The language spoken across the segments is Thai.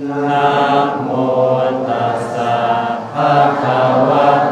นะโมตัสสะภะคะวะโต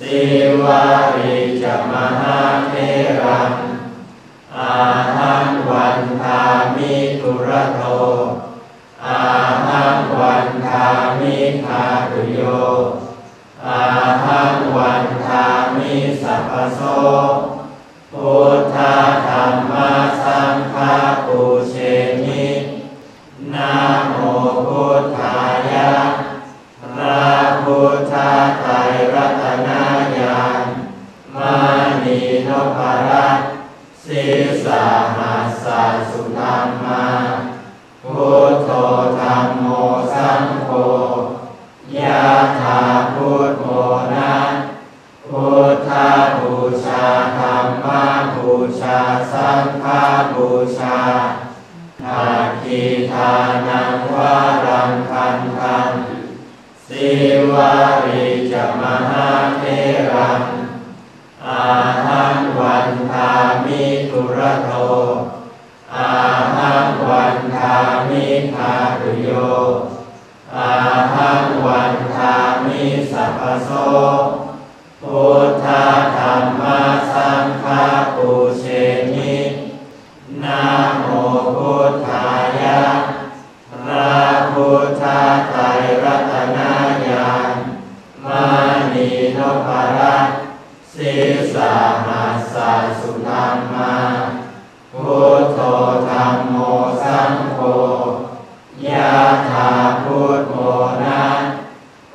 คันทังสี บูชาอาคีทานังวารังคันทังสิวาริจมหาเทรัง อาหังวันทามิตุระโท อาหังวันทามิคาตุโย อาหังวันทามิสัพพโสพุทธธรรมสังฆปูเชมิ นะโมพุทธายะพระพุทธไตรรัตนญาณมานีนพรัตน์ศีสาหัสสะสุธรรมาพุทโธธรรมโมสังโฆยะถาพุทโมนะ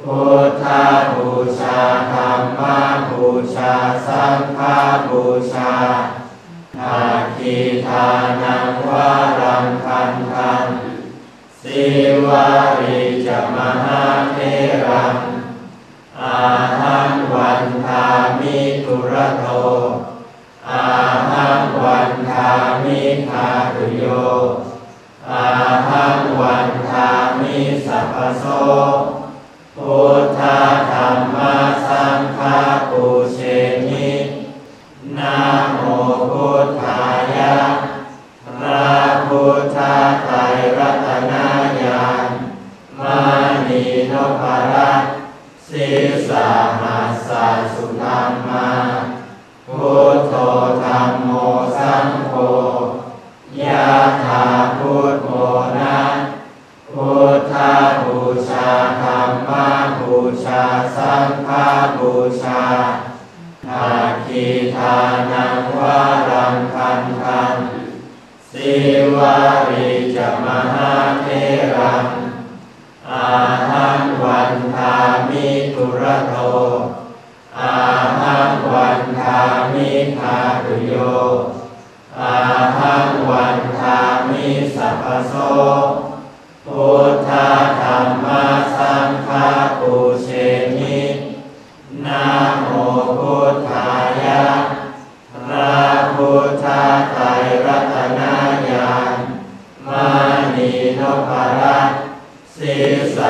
พุทธบูชาธรรมบูชาสังฆบูชา วาริจมหาเทรังอาหังวันทามิตุระโทอาหังวันทามิคาตุโยอาหังวันทามิสัพพโสพุทธธรรมสังฆปูเชมินะ สาหัสสะสุธรรมา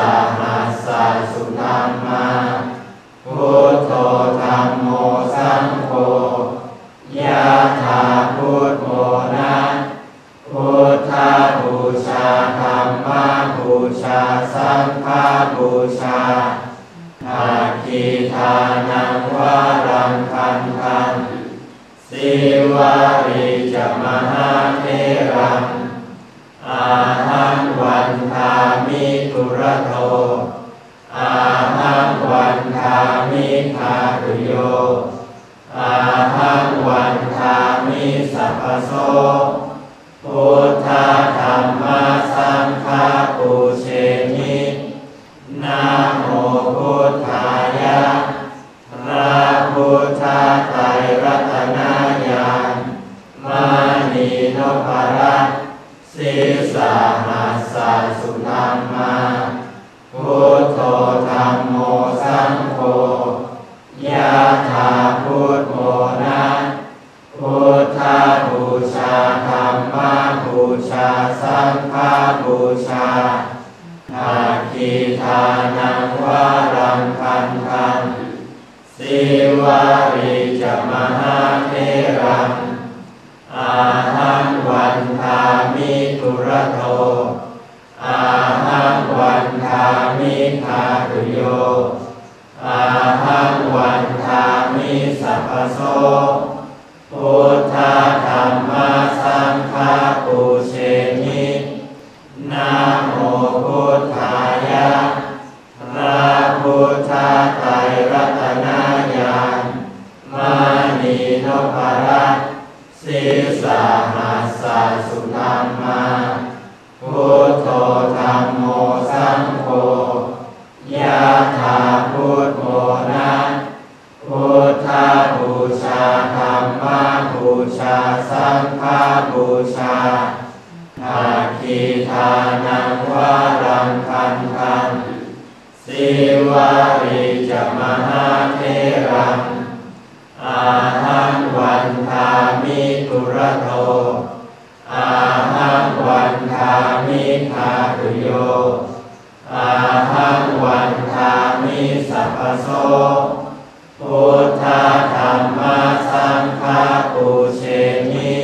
าหัสสะสุธรรมาพุทโธธรรมโมสังโฆยะถาพุทโมนะพุทธบูชาธรรมบูชาสังฆาบูชาอาคีทานังวารังคันทังสิวาริจมหาเทรังอา วันทามิตุระโท อาหังวันทามิทาตุโย อาหังวันทามิสัพพโสพุทธธรรมสังฆปุส Oh. นิทาตุโยอาหังวันทามิสัพโสพุทธาธรรมาสังฆาปูเชนิ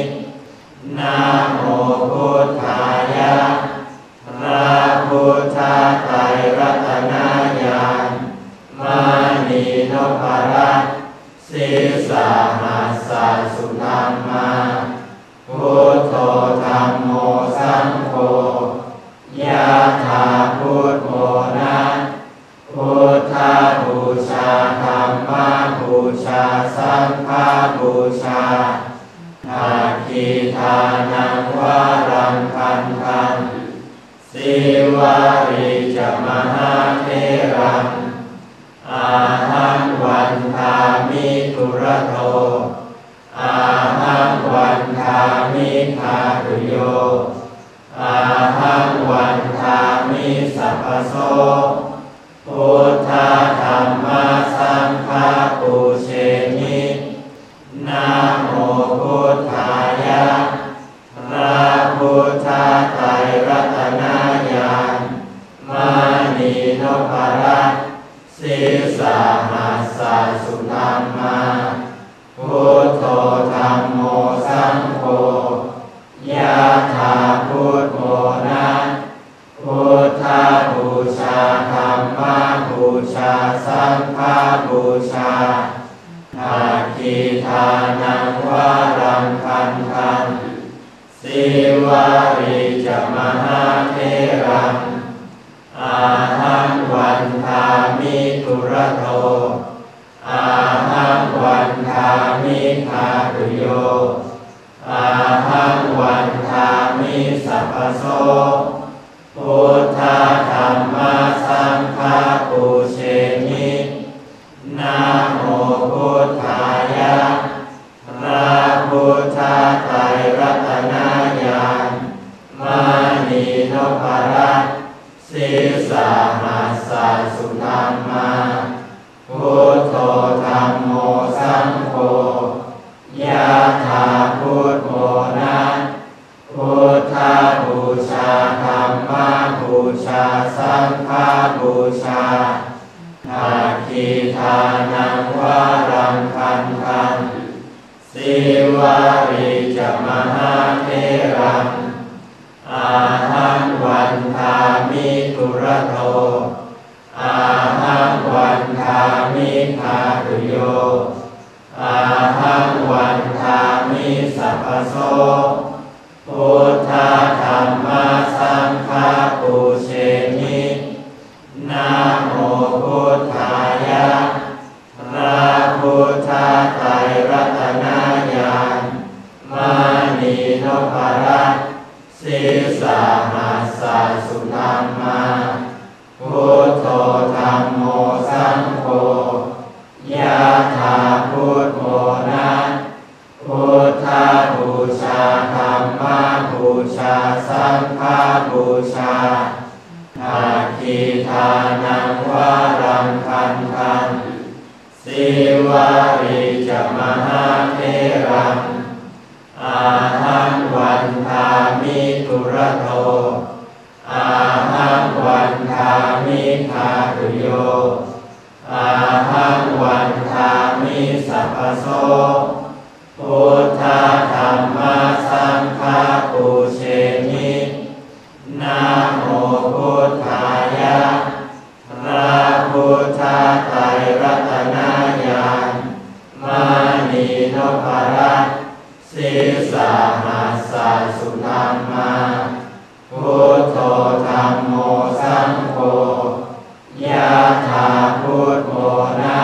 นาโมพุทธายะพระพุทธาไตรรัตนายานมานีนพรัตสิสาหัสสุนัง วาริจมหาเทระูชาสังฆบูชาอาคีทานังวารังคันธังสิวาริจมหาเทรังอาหังวันทามิตุระโตอาหังวันทามิทาตุโยอาหังวันทามิสัพพโส พุทธธรรสังฆูเชมินาโมพุทธายะพระพุทธไตรรัตนญาณมานีนพรัตสิสาหาสุธรรมาพุทโธรรมโมสังโฆาหัสสะสุธรรมาพุทโธธรรมโมสังโฆยะถาพุทโธนะ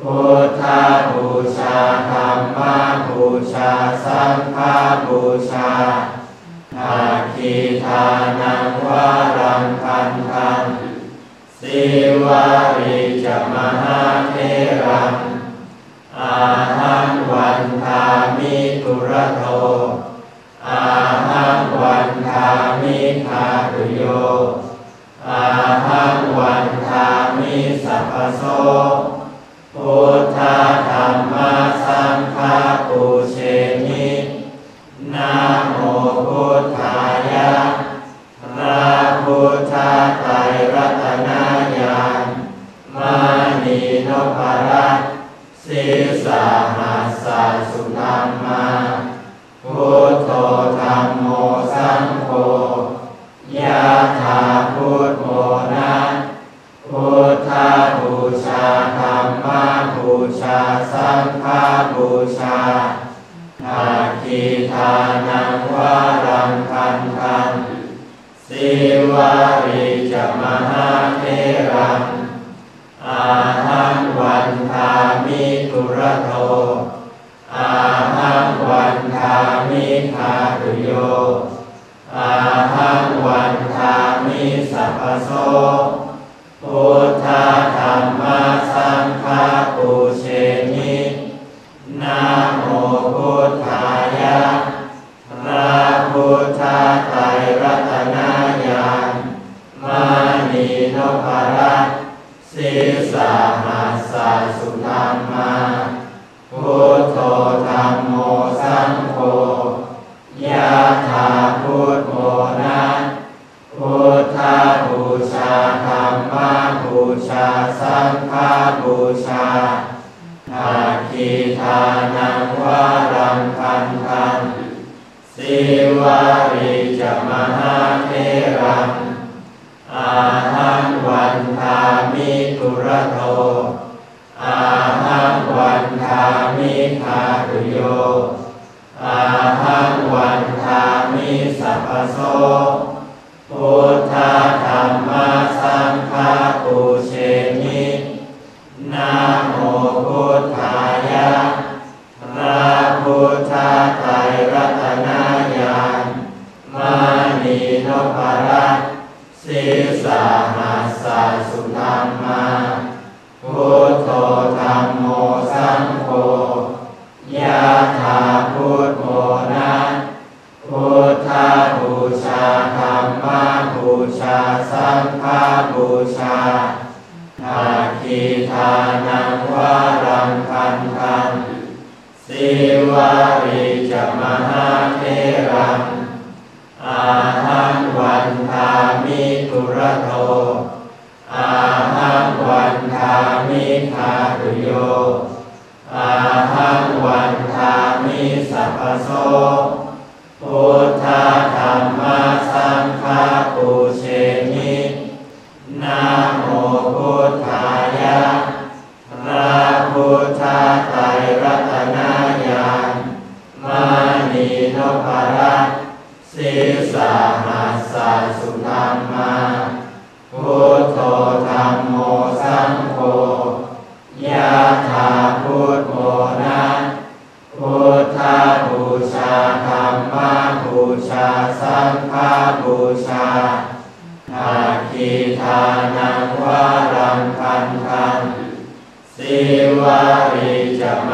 พุทธาบูชาธรรมบูชาสังฆบูชาอาคีทานังวารังคันทังสิวาริจมหาเทรังอาห วันทามิตุระโทอาหังวันทามิคาตุโย อาหังวันทามิสัพพโสพุทธาธรรมสังฆาปูเชมินะโมพุทธายะพระพุทธไตรรัตนญาณมานีนพรัตน์ศีสา วาริจมหาเทรังอาหังวันทามิตุระโทอาหังวันทามิคาตุโยอาหังวันทามิสัพพโสพุทธธรรมสังฆาปูเชมินะโมพุ นีนพรัตสีสาหัสสะสุธรรมาพุทโธธรรมโมสังโฆยะถาพุทโมนะพุทธาบูชาธรรมาบูชาสังฆาบูชาอาคีทานังวารังคันทังสิวาริจมหาเทรัง หังวันทามิทุระโทอาหังวันทามิคาตุโยอาหังวันทามิสัพพโสพุทธธรรม ชาอาคีทานังวารังคันทังสิวาริจมหาเทรังอาหังวันทามิตุระโท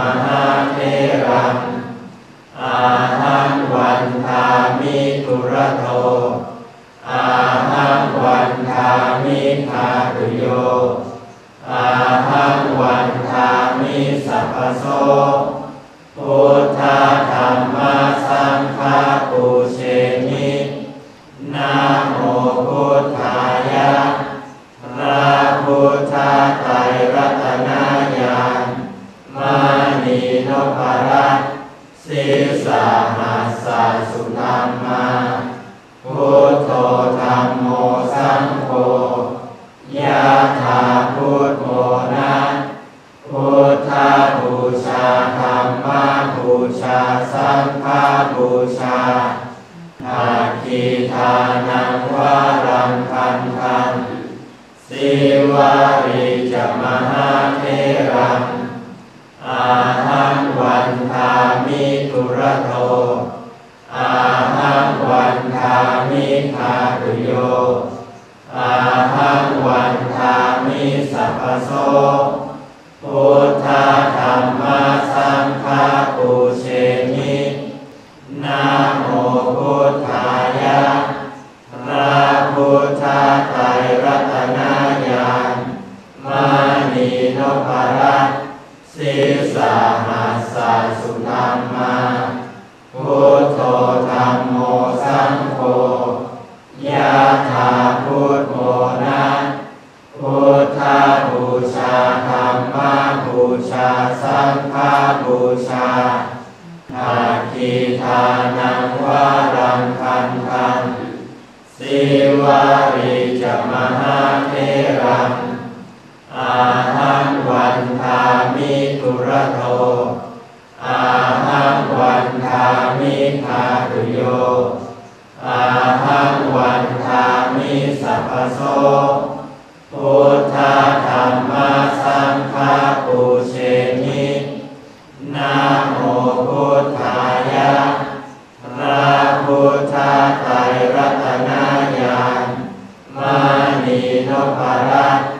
จ ทิทานังวารังคันธังสิวาริจมหาเทรังอาหังวันทามิตุระโทอาหังวันทามิทาตุโยอาหังวันทามิสัพพโสพุทธธรรมสังฆปุ รรมาพุทโธธรรมโมสังโฆยะถาพุทโมนะพุทธบูชาธรรมบูชาสังฆบูชาอาคีทานังวารังคันทังสิวาริจมหาเทรังอาหังวันทามิตุระโท งวันทามิคาตุโย อาหังวันทามิสัพพโสพุทธธรรมสังฆปูเชมินะโมพุทธายะพระพุทธไตรรัตนญาณมานีนพรัตน์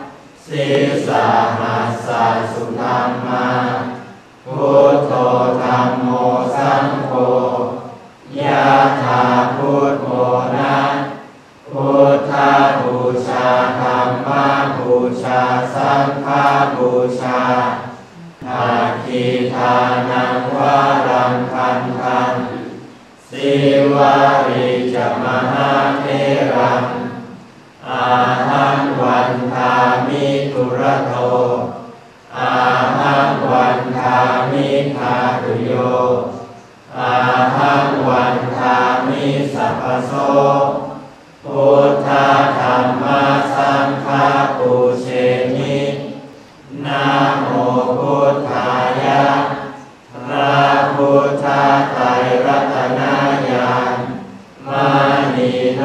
ศีสาหัสสุธรรม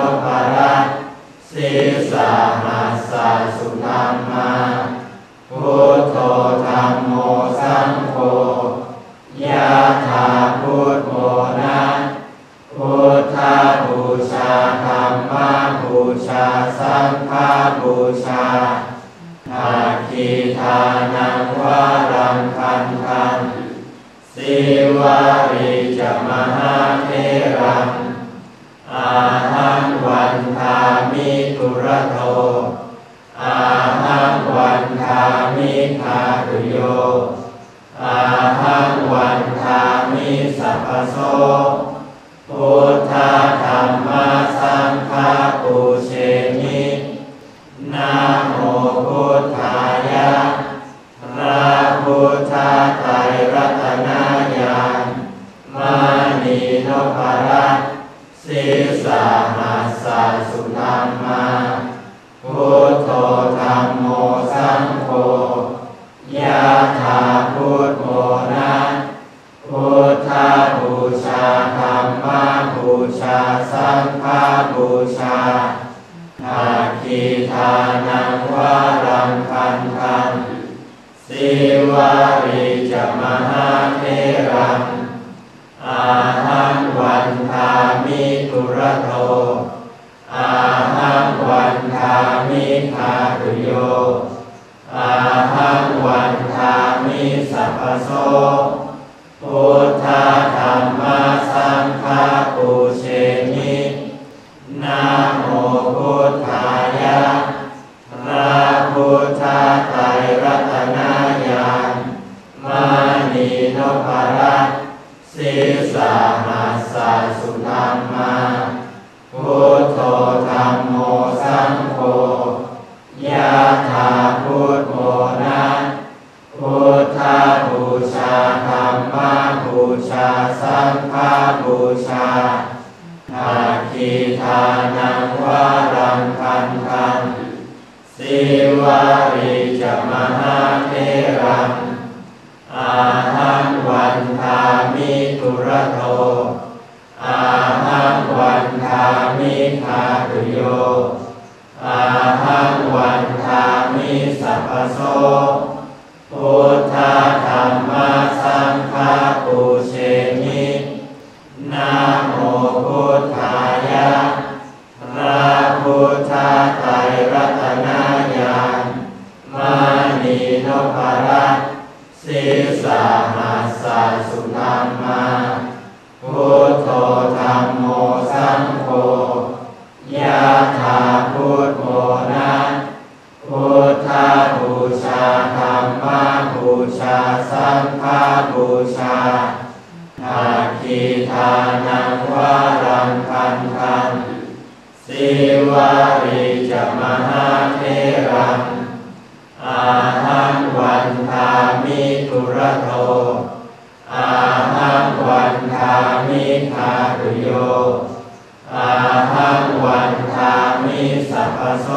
นีนพรัตสีสาหัสสะสุธรรมาพุทโธธรรมโมสังโฆยะถาพุทโมนะพุทธบูชาธรรมบูชาสังฆาบูชาอาคีทานังวารังคันทังสิวาริจมหาเทรังอาห วันทามิตุระโทอาหังวันทามิคาตุโยอาหังวันทามิสัพพโสพุทธธรรมสังฆาปูเชมินาโมพุทธามิทุระโท อาหังวันทามิทาตุโย อาหังวันทามิสัพพโส